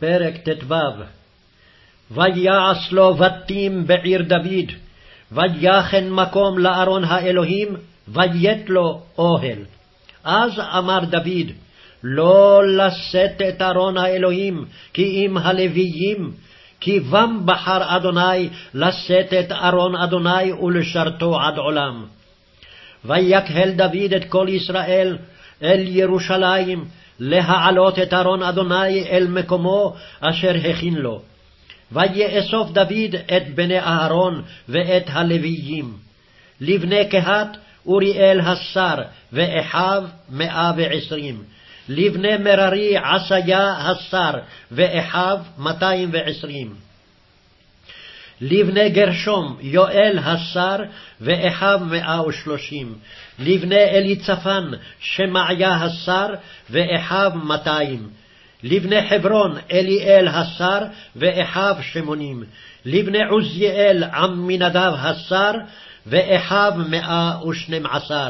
פרק ט"ו ויעש לו בתים בעיר דוד, ויחן מקום לארון האלוהים, ויית לו אוהל. אז אמר דוד, לא לשאת את ארון האלוהים, כי אם הלוויים, כי בם בחר אדוני לשאת את ארון אדוני ולשרתו עד עולם. ויקהל דוד את כל ישראל אל ירושלים, להעלות את ארון אדוני אל מקומו אשר הכין לו. ויאסוף דוד את בני אהרון ואת הלוויים. לבני קהת אוריאל השר ואחיו מאה ועשרים. לבני מררי עשיה השר ואחיו מאתיים ועשרים. לבני גרשום יואל השר ואחיו מאה ושלושים. לבני אליצפן שמעיה השר ואחיו מאתיים. לבני חברון אליאל השר ואחיו שמונים. לבני עוזיאל עמינדב השר ואחיו מאה ושנים עשר.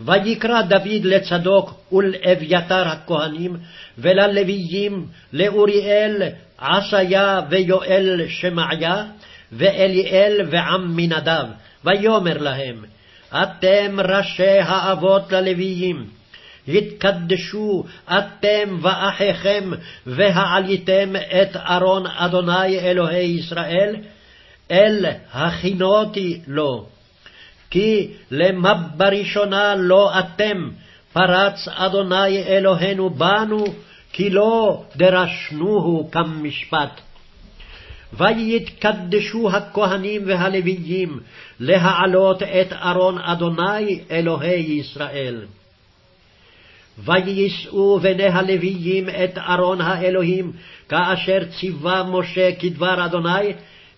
ויקרא דוד לצדוק ולאביתר הכהנים, וללוויים, לאוריאל, עשיה ויואל שמעיה, ואליאל ועמינדב, ויאמר להם, אתם ראשי האבות ללוויים, התקדשו אתם ואחיכם, והעליתם את ארון אדוני אלוהי ישראל, אל הכינותי לו. כי למה בראשונה לא אתם, פרץ אדוני אלוהינו בנו, כי לא דרשנוהו כמשפט. ויתקדשו הכהנים והלוויים להעלות את ארון אדוני אלוהי ישראל. ויישאו בני הלוויים את ארון האלוהים, כאשר ציווה משה כדבר אדוני,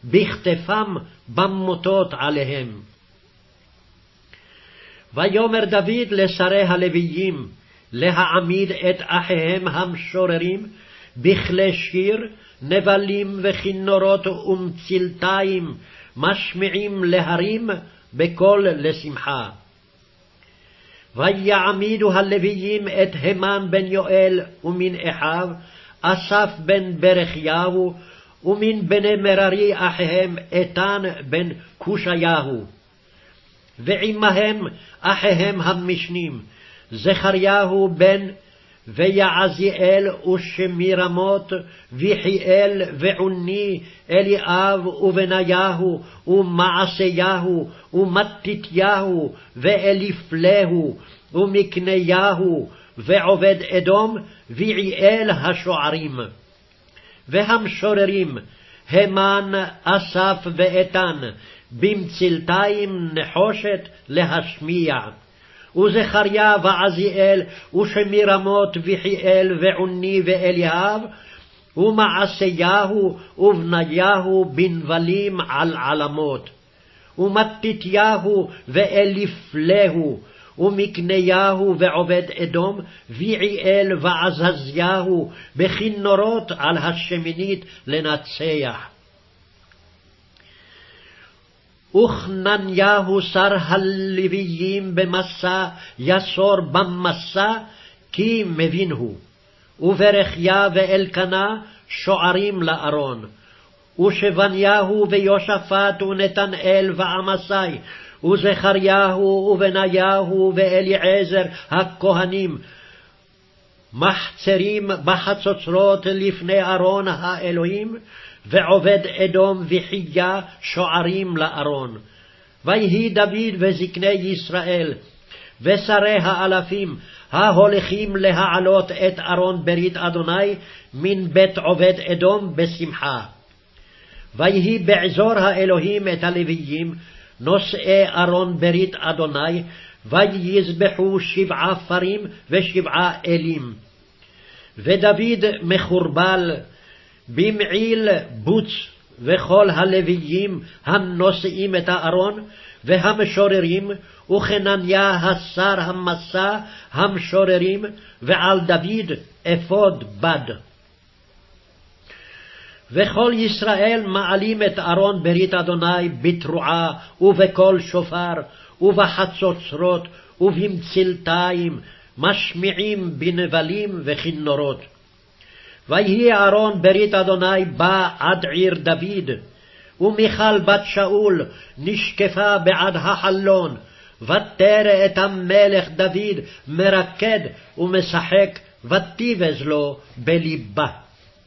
בכתפם במוטות עליהם. ויאמר דוד לשרי הלוויים, להעמיד את אחיהם המשוררים בכלי שיר, נבלים וכינורות ומצלתיים, משמיעים להרים בקול לשמחה. ויעמידו הלוויים את המן בן יואל ומן אחיו, אסף בן ברכיהו, ומן בני מררי אחיהם איתן בן קושיהו. ועמהם אחיהם המשנים, זכריהו בן ויעזיאל ושמירמות, ויחיאל ועוני, אליאב ובניהו, ומעשיהו, ומתתיהו, ואליפלהו, ומקניהו, ועובד אדום, ויעאל השוערים. והמשוררים, המן, אסף ואיתן, במצלתיים נחושת להשמיע. וזכריה ועזיאל, ושמירמות וחיאל ועוני ואליאב, ומעשיהו ובניהו בנבלים על עלמות. ומתתיהו ואליפלהו, ומקניהו ועובד אדום, ויעאל ועזזיהו, בכינורות על השמינית לנצח. וכנניהו שר הלוויים במסע, יסור במסע, כי מבין הוא. וברכיה ואלקנה שוערים לארון. ושבניהו ויושפט ונתנאל ועמסי, וזכריהו ובניהו ואליעזר הכהנים, מחצרים בחצוצרות לפני ארון האלוהים, ועובד אדום וחייה שוערים לארון. ויהי דוד וזקני ישראל, ושרי האלפים, ההולכים להעלות את ארון ברית אדוני מן בית עובד אדום בשמחה. ויהי בעזור האלוהים את הלוויים, נושאי ארון ברית אדוני, ויזבחו שבעה פרים ושבעה אלים. ודוד מחורבל במעיל בוץ, וכל הלוויים הנושאים את הארון, והמשוררים, וחנניה השר המסע, המשוררים, ועל דוד אפוד בד. וכל ישראל מעלים את ארון ברית אדוני בתרועה, ובקול שופר, ובחצוצרות, ובמצלתיים, משמיעים בנבלים וכינורות. ויהי אהרון ברית אדוני בא עד עיר דוד, ומיכל בת שאול נשקפה בעד החלון, ותרא את המלך דוד מרקד ומשחק, ותיבז לו בלבה.